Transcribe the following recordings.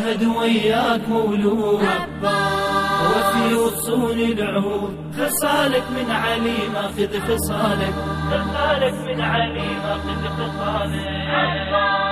عهد وياك مولود وفي وصول العهود خصالك من علي ماخذ خصالك. خصالك من علي ماخذ خصالك.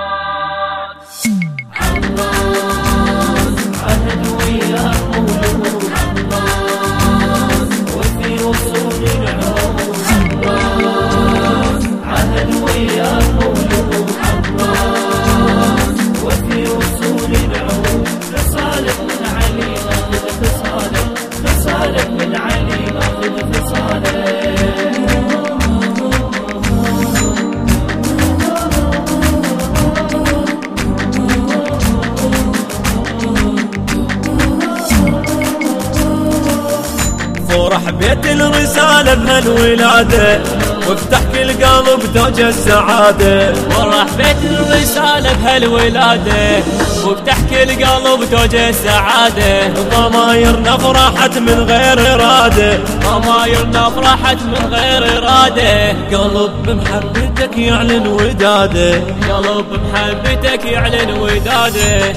بيت الرسالة بهالولادة وافتح كل قلب توج السعادة. فرح بيت الرسالة بهالولادة وافتح كل قلب توج السعادة ضمايرنا فرحت من غير إرادة. ضمايرنا فرحت من غير إرادة. قلب بمحبتك يعلن ودادة. قلب بمحبتك يعلن ودادة.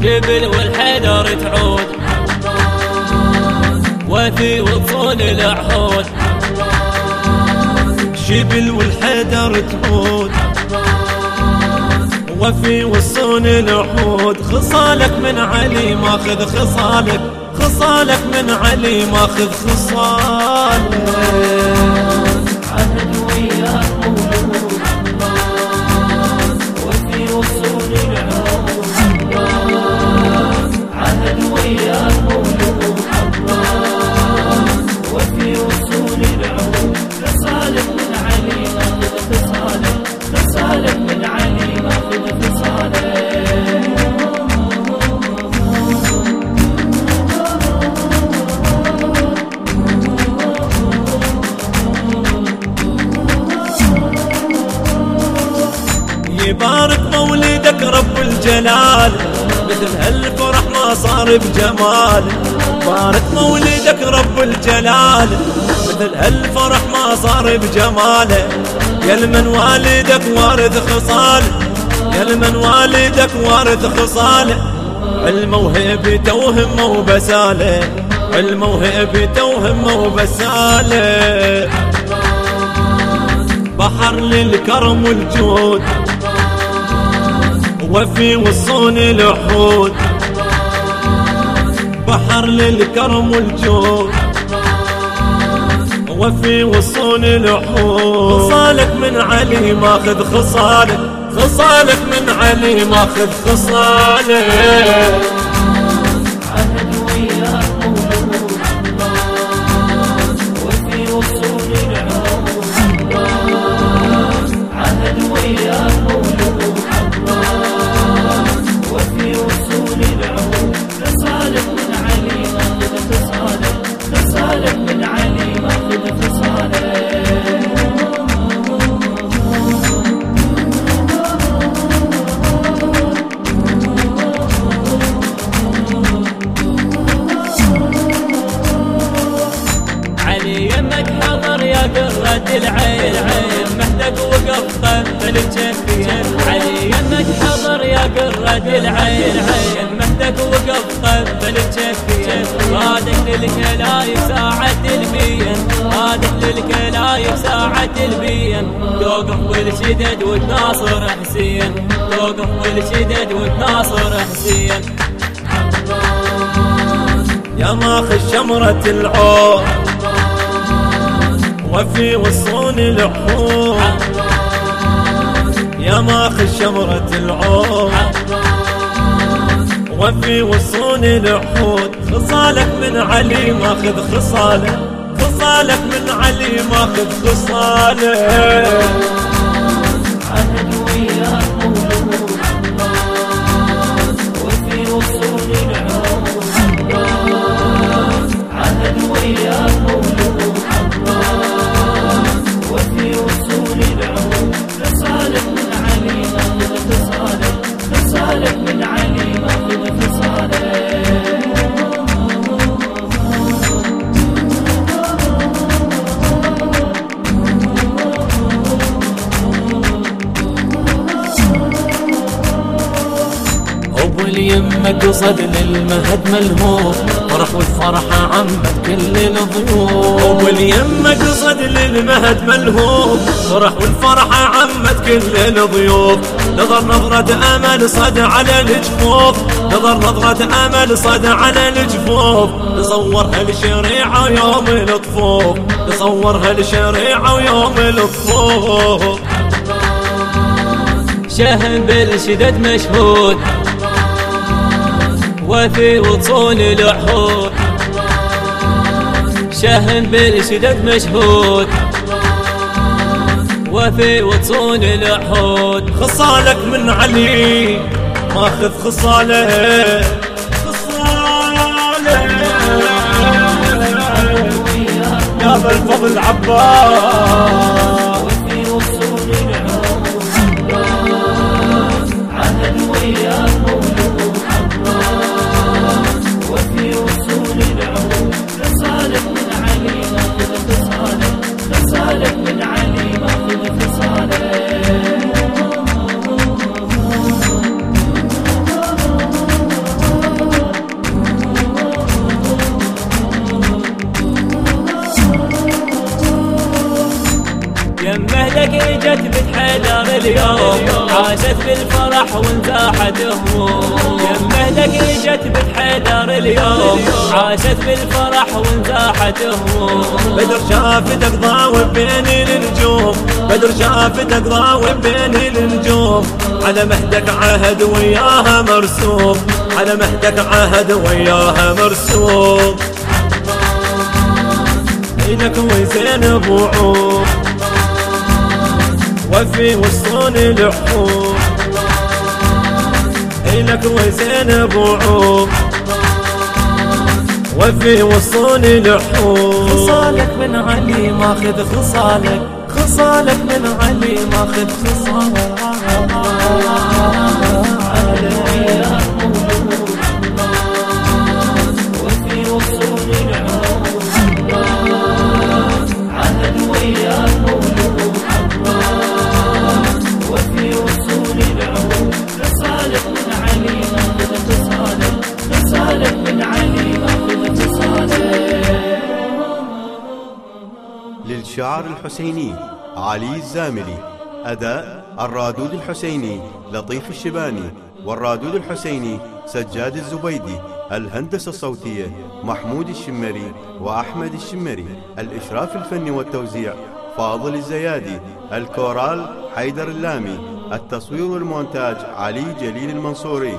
جبل والحيدر تعود. وفي وصول العهود شبل والحيدر تموت. وفي وصون العهود خصالك من علي ماخذ خصالك. خصالك من علي ماخذ خصالك. رب الجلال مثل هالفرح ما صار بجمال. بارك مولدك رب الجلال. مثل هالفرح ما صار بجماله يا لمن والدك وارث خصاله يا لمن والدك وارث خصاله الموهب توهم وبساله الموهب توهم وبساله بحر للكرم والجود. وفي وصون العهود بحر للكرم والجود. وفي وصون العهود خصالك من علي ماخذ خصالك. خصالك من علي ماخذ خصالك. العين عين محتك وقف قبل الجفين رادك للكلايب ساعة المية. رادك للكلايب ساعة المية. توقف والشدد وتناصر حسين. توقف والشدد وتناصر حسين. يا ماخذ شمرة العود. وفي وصون العهود يا ماخذ شمرة العود. وفي وصون العهود. خصالك من علي ماخذ خصالك خصالك من علي ماخذ خصالك اليمة قصد للمهد ملهوف. فرح والفرحة عمت كل الضيوف. ابو اليمة قصد للمهد ملهوف. فرح والفرحة عمت كل الضيوف. نظر نظرة امل صد على الجفوف. نظر نظرة امل صد على الجفوف. تصور هالشريعة يوم الطفوف تصور هالشريعة ويوم الطفوف شهم بالشدد مشهود. وفي وصون العهود شهم بالشدد مشهود. وفي وصون العهود خصالك من علي ماخذ خصاله. خصاله. يا بالفضل عباس. يمه لك اجت بنت حيدر اليوم. عاشت بالفرح وانزاحت هموم يمه لك اجت بنت حيدر اليوم. عاشت بالفرح وانزاحت هموم بدر شافتك ضاوب بين النجوم. بدر شافتك ضاوب بين النجوم. على مهدك عهد وياها مرسوم. على مهدك عهد وياها مرسوم. إلك وزينب وعوم وفي وصون الحوم. إلك وزينب وعوم وفي وصون الحوم. خصالك من علي ماخذ خصالك. خصالك من علي ماخذ خصالك. للشعر الحسيني علي الزاملي. أداء الرادود الحسيني لطيف الشباني. والرادود الحسيني سجاد الزبيدي. الهندسة الصوتية محمود الشمري وأحمد الشمري. الإشراف الفني والتوزيع فاضل الزيادي. الكورال حيدر اللامي. التصوير والمونتاج علي جليل المنصوري.